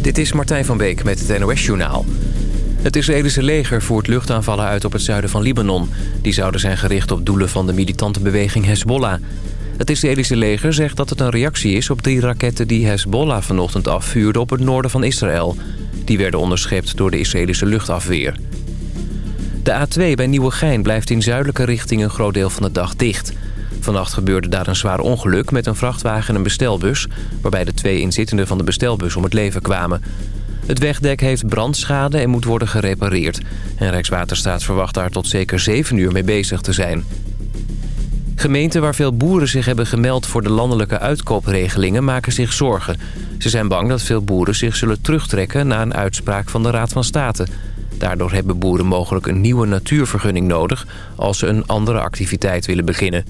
Dit is Martijn van Beek met het NOS-journaal. Het Israëlische leger voert luchtaanvallen uit op het zuiden van Libanon. Die zouden zijn gericht op doelen van de militante beweging Hezbollah. Het Israëlische leger zegt dat het een reactie is op drie raketten... die Hezbollah vanochtend afvuurde op het noorden van Israël. Die werden onderschept door de Israëlische luchtafweer. De A2 bij Nieuwegein blijft in zuidelijke richting een groot deel van de dag dicht... Vannacht gebeurde daar een zwaar ongeluk met een vrachtwagen en een bestelbus... waarbij de twee inzittenden van de bestelbus om het leven kwamen. Het wegdek heeft brandschade en moet worden gerepareerd. En Rijkswaterstaat verwacht daar tot zeker 7 uur mee bezig te zijn. Gemeenten waar veel boeren zich hebben gemeld voor de landelijke uitkoopregelingen maken zich zorgen. Ze zijn bang dat veel boeren zich zullen terugtrekken na een uitspraak van de Raad van State. Daardoor hebben boeren mogelijk een nieuwe natuurvergunning nodig als ze een andere activiteit willen beginnen.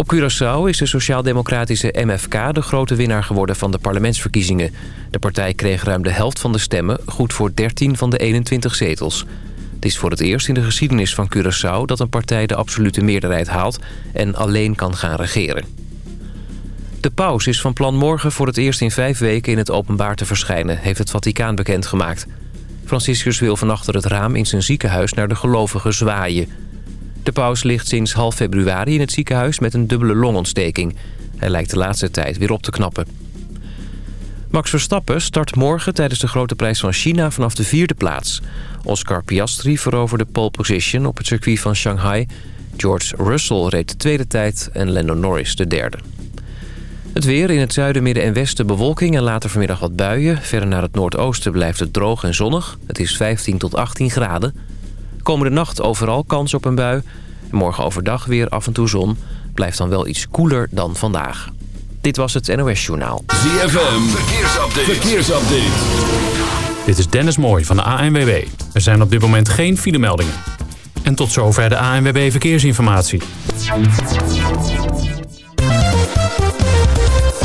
Op Curaçao is de sociaal-democratische MFK de grote winnaar geworden van de parlementsverkiezingen. De partij kreeg ruim de helft van de stemmen, goed voor 13 van de 21 zetels. Het is voor het eerst in de geschiedenis van Curaçao dat een partij de absolute meerderheid haalt en alleen kan gaan regeren. De paus is van plan morgen voor het eerst in vijf weken in het openbaar te verschijnen, heeft het Vaticaan bekendgemaakt. Franciscus wil van achter het raam in zijn ziekenhuis naar de gelovigen zwaaien. De paus ligt sinds half februari in het ziekenhuis met een dubbele longontsteking. Hij lijkt de laatste tijd weer op te knappen. Max Verstappen start morgen tijdens de Grote Prijs van China vanaf de vierde plaats. Oscar Piastri veroverde pole position op het circuit van Shanghai. George Russell reed de tweede tijd en Lando Norris de derde. Het weer in het zuiden, midden en westen bewolking en later vanmiddag wat buien. Verder naar het noordoosten blijft het droog en zonnig. Het is 15 tot 18 graden. Komende nacht overal kans op een bui. morgen overdag weer af en toe zon. Blijft dan wel iets koeler dan vandaag. Dit was het NOS Journaal. ZFM, verkeersupdate. verkeersupdate. Dit is Dennis Mooij van de ANWB. Er zijn op dit moment geen filemeldingen. En tot zover de ANWB Verkeersinformatie.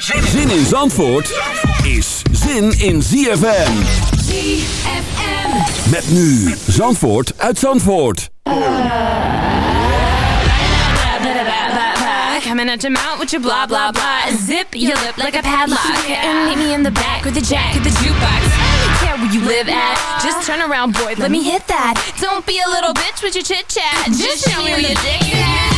Zin in Zandvoort is zin in ZFM. ZFM. Met nu Zandvoort uit Zandvoort. Coming at your mouth with your blah blah blah. Zip your lip like a padlock. And meet me in the back with the jack of the jukebox. I don't care where you live at. Just turn around, boy. Let me hit that. Don't be a little bitch with your chit chat. Just show me where your dick is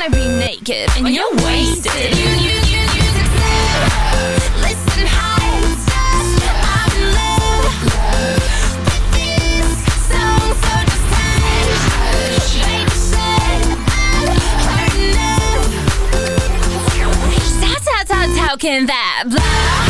Gonna be naked and you're wasted. You, you, you, you said Listen, high I'm in love with this song, so just hush Baby said I've heard enough How, how, how, how can that blah,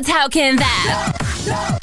How can that?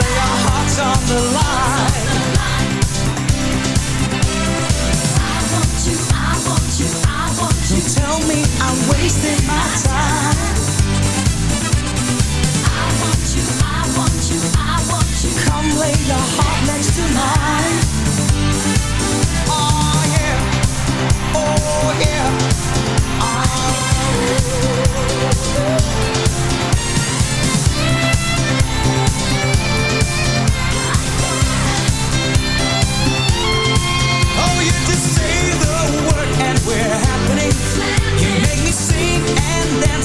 lay our hearts on the line. Tell me I'm wasting my time. I want you, I want you, I want you. Come lay your heart next to mine. Oh yeah, oh yeah.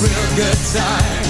real good time.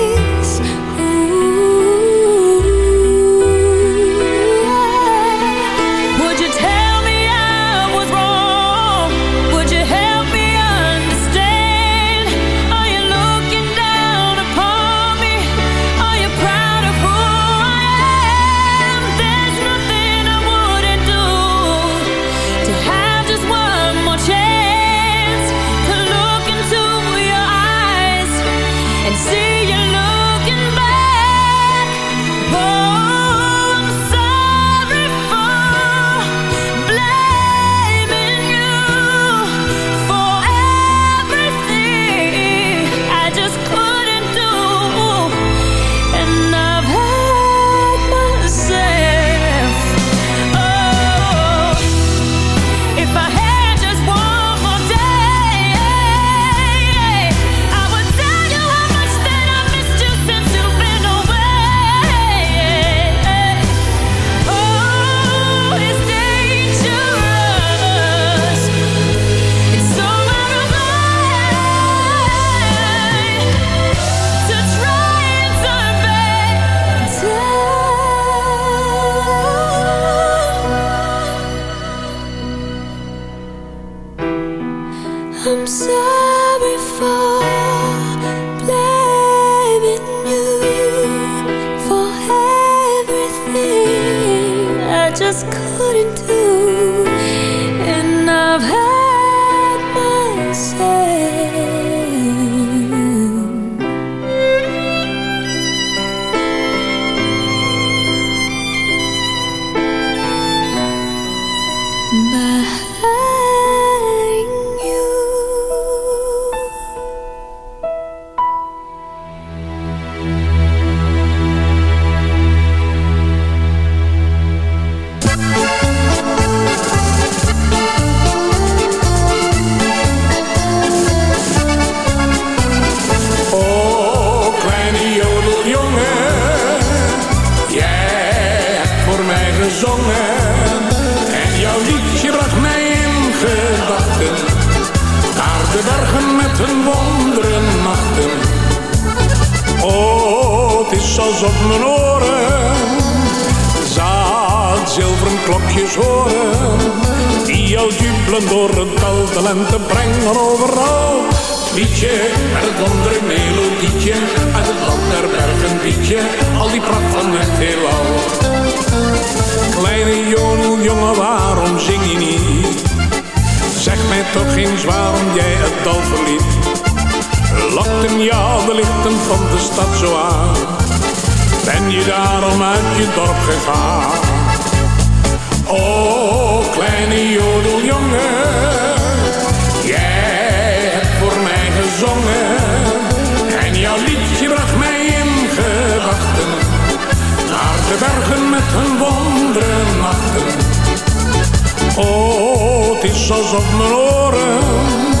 het al verliet Lokten jou de lichten van de stad zo aan. Ben je daarom uit je dorp gegaan? O, kleine jodeljongen Jij hebt voor mij gezongen. En jouw liedje bracht mij in gedachten Naar de bergen met hun wonderen nachten. Oh, het is alsof mijn oren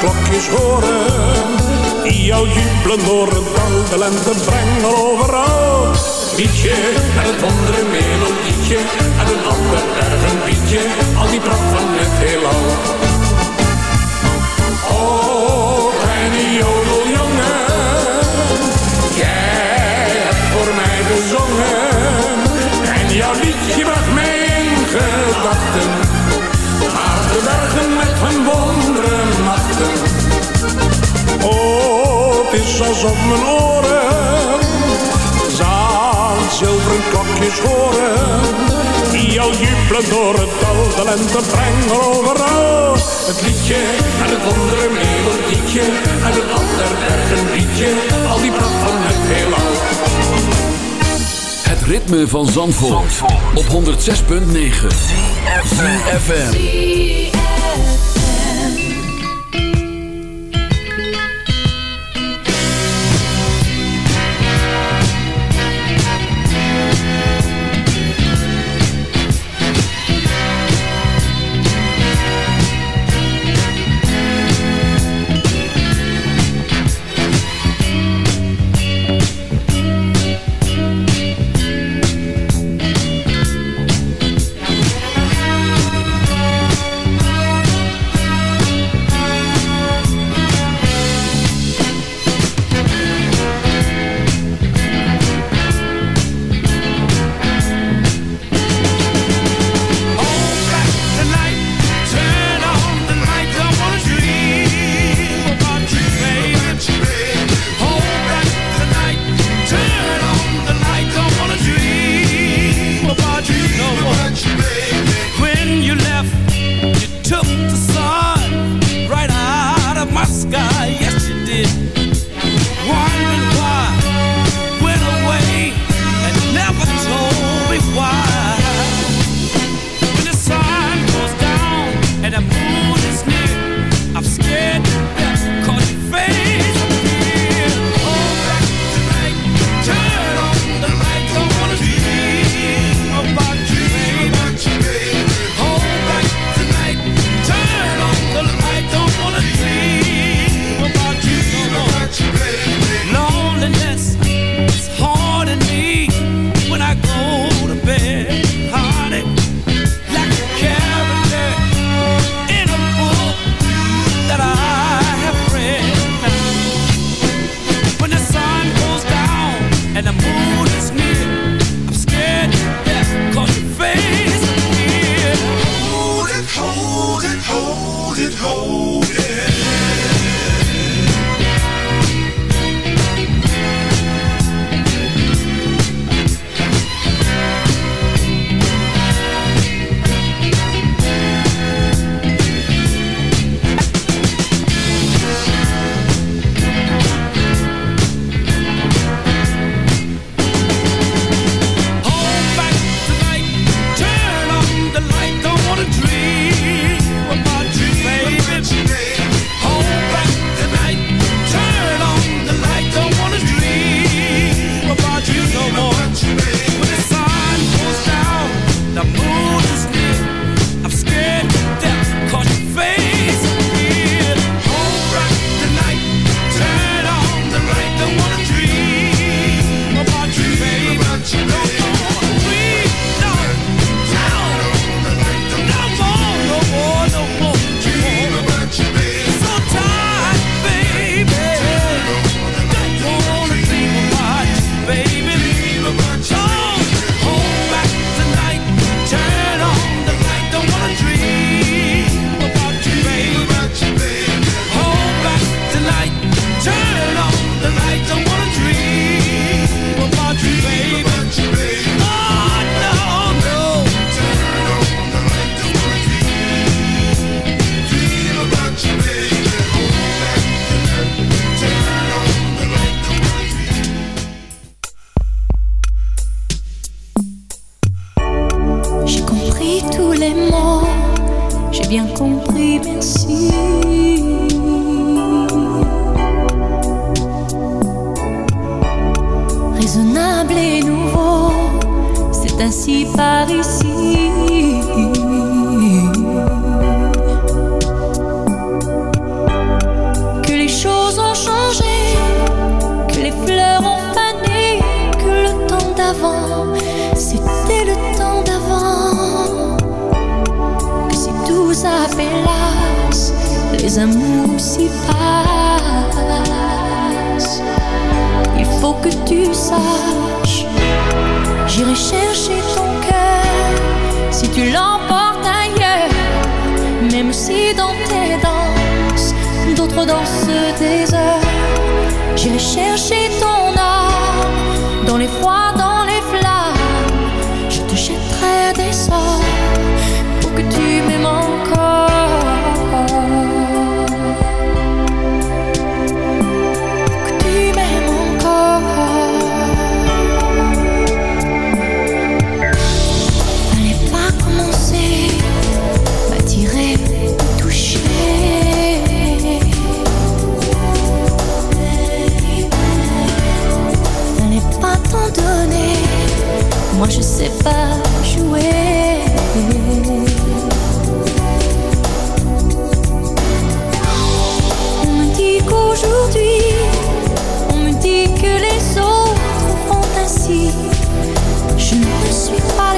Klokjes horen. Die jou jubelen door het dal, de lente brengen overal. Liedje en het wondere melodietje, en een ander berg een liedje, al die pracht van het heelal. Het is alsof mijn oren zaan zilveren klokjes horen. Die al jubelen door het dal, de lente brengen overal. Het liedje en het wondere melodietje, en een ander een liedje, al die pracht van het heelal. Het ritme van Zandvoort, op 106.9 ZFM.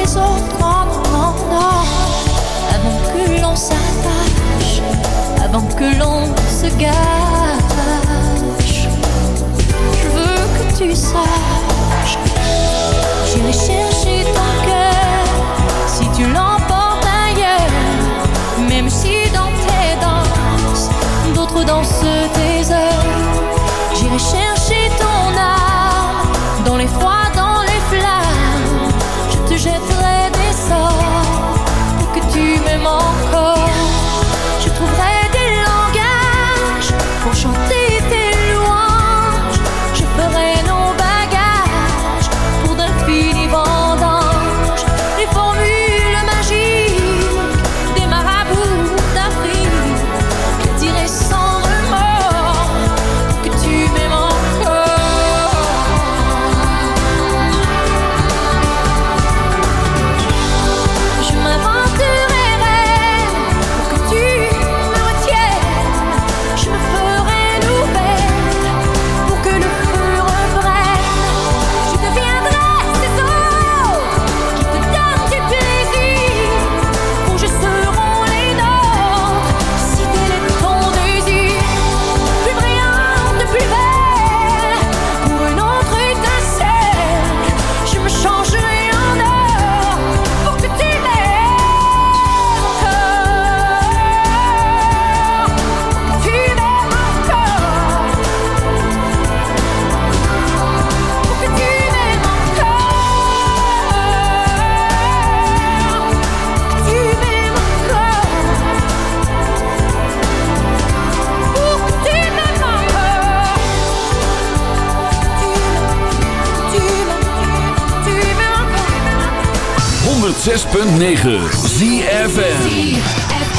les autres. Non, non, non, Avant que l'on s'attache, avant que l'on se gâche, je veux que tu saches. J'irai chercher ton cœur si tu l'emportes ailleurs, même si dans tes danses, d'autres dansent tes heures. J'irai chercher 106.9 ZFN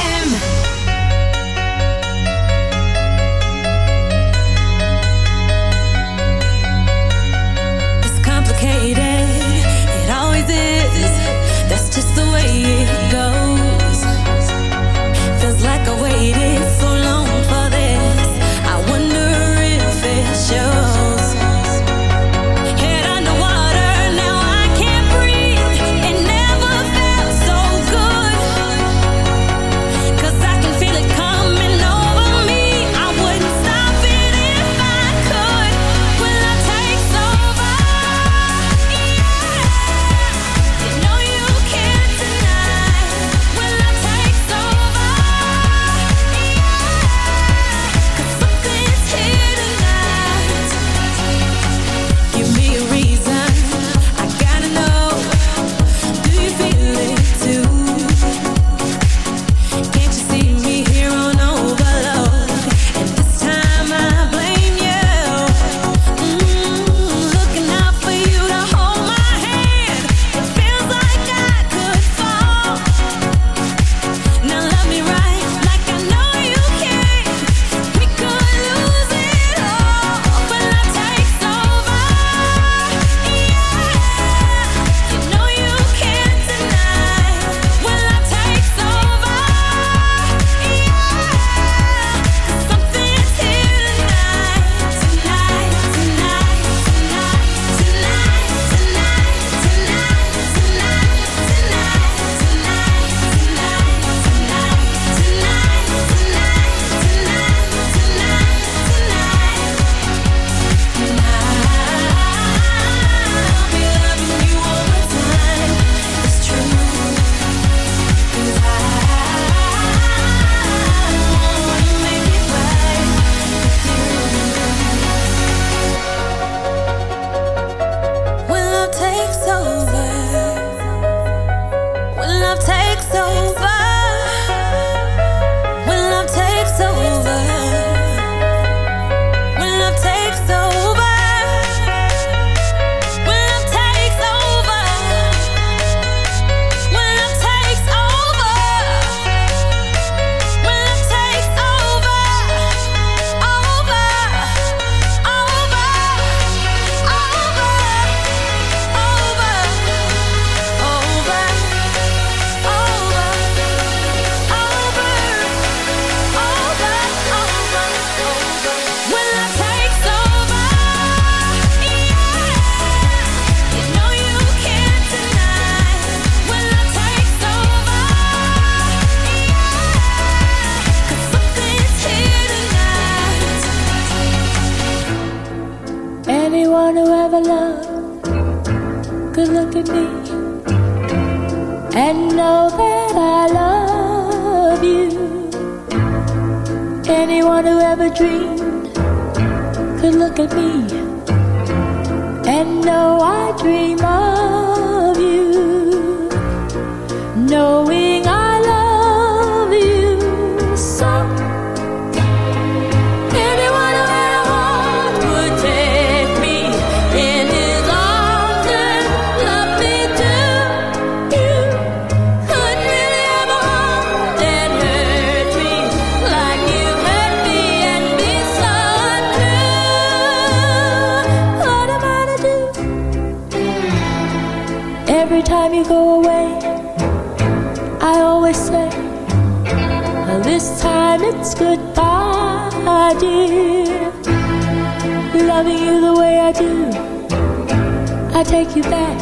take you back.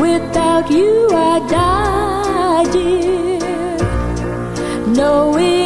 Without you, I die, dear. Knowing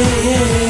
yeah.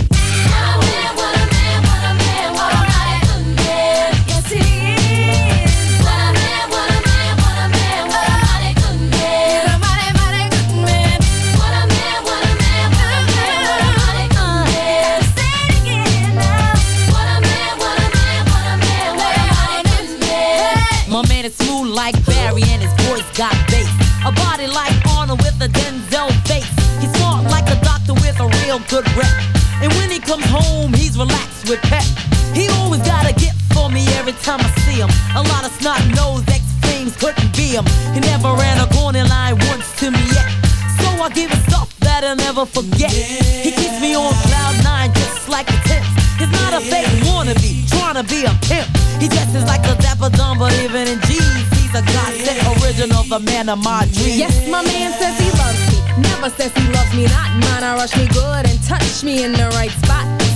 Him stuff that I'll never forget. He keeps me on cloud nine just like a tip. He's not a fake wannabe, trying to be a pimp. He dresses like a dapper dumb, but even in jeans, he's a godsend original, the man of my dreams. Yes, my man says he loves me. Never says he loves me not. Mine, I rush me good and touch me in the right spot.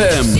ZFM.